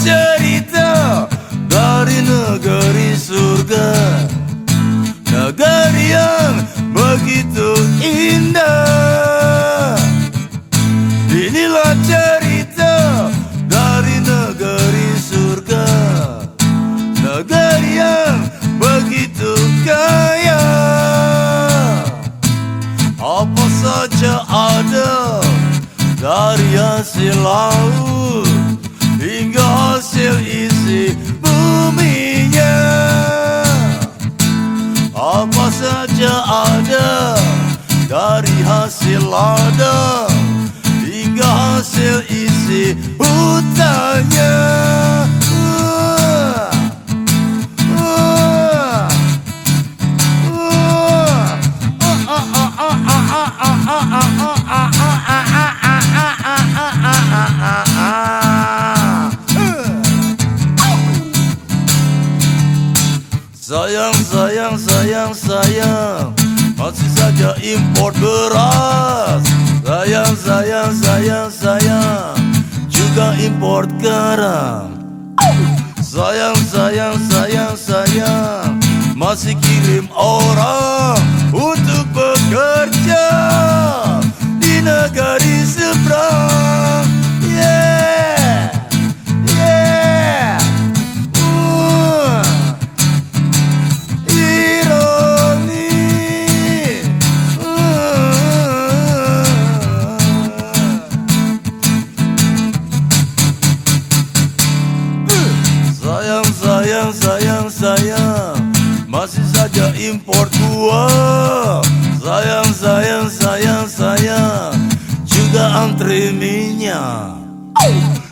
cerita dari negeri surga. Negeri yang begitu indah. Inilah cerita dari negeri surga. Negeri yang begitu kaya. Apa saja ada dari hasil laut hingga hasil isi buminya. Apa saja ada dari hasil ladang Hingga hasil isi hutannya Sayang, sayang, sayang, Masih saja impor beras. Sayang, sayang, sayang, sayang. Juga impor garam. Sayang, sayang, sayang, sayang. Masih kirim orang Untuk bekerja sayang, sayang, sayang Masih saja impor gua Sayang, sayang, sayang, sayang Juga antri minyak.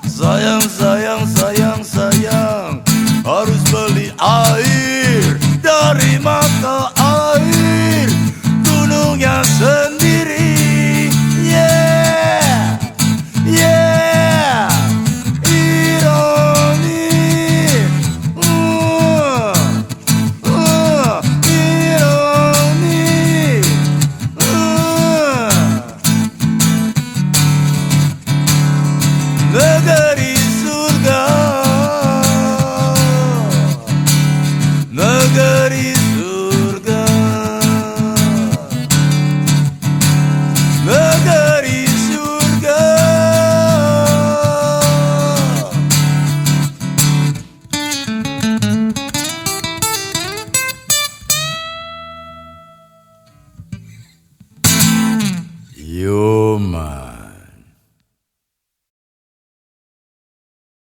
Sayang, sayang, sayang, sayang Harus beli air Yuma.